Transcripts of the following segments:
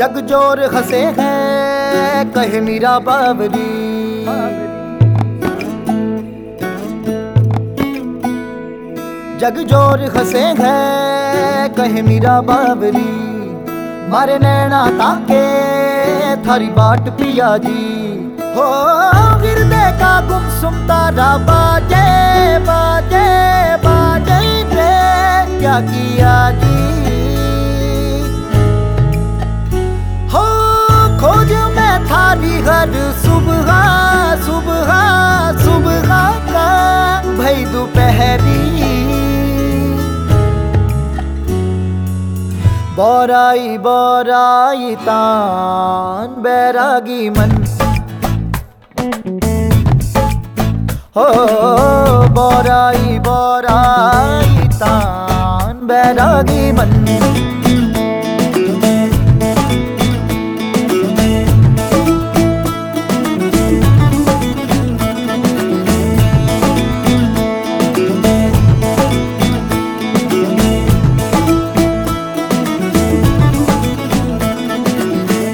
जग जोर हंसे हैं कहे मीरा बावरी जग जोर हंसे हैं कहे मीरा बावरी मारे नैना ताके थारी बाट पिया जी हो गिरदे का गुमसुम तारा बाजे बाजे बाजे रे क्या किया हर सुबह सुबह सुबह का भई दोपहरी। बोराई बोराई तान बैरागी मन। हो, बोराई बोराई तान बैरागी मन।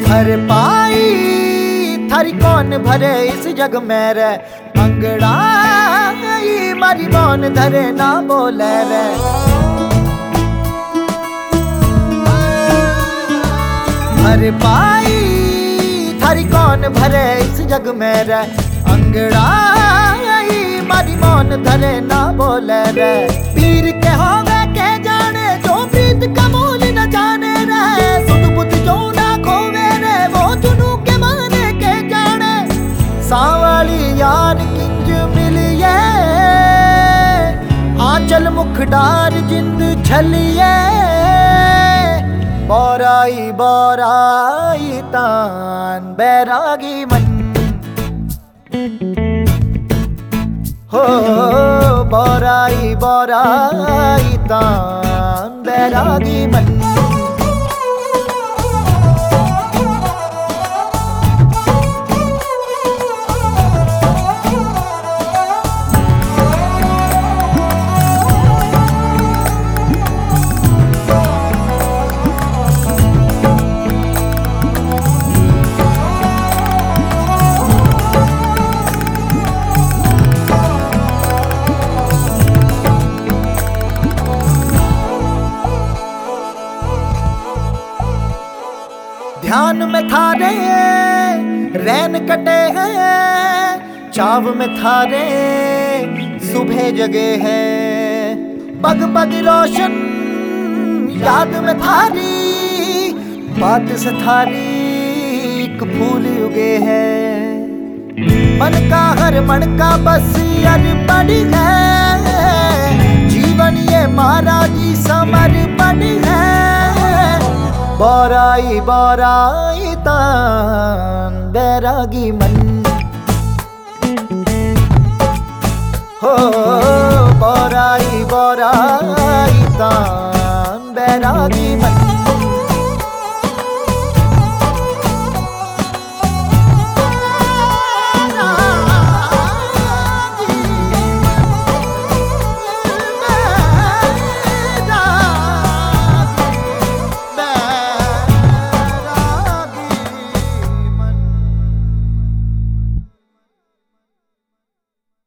भर पाई? थारी कौन भरे इस जग में रे अंगड़ाई मारी मौन धरे ना बोले रे। भर पाई, थारी कौन भरे इस जग में रे अंगड़ाई मारी मौन धरे ना बोले रे। आंचल मुख डार जिंद छलिए बोराई बोराई तान बैरागी मन। हो, बोराई बोराई तान बैरागी मन। ध्यान में थारे, रैन कटे हैं, चाव में थारे, सुबह जगे हैं। पग पग रोशन, याद में थारी, बात से थारी फूल उगे है। मन का हर मन का बस अर पड़ी है, जीवन ये महाराजी समर पड़ी है। बोराई बोराई तान बैरागी मन। हो बोराई बोराई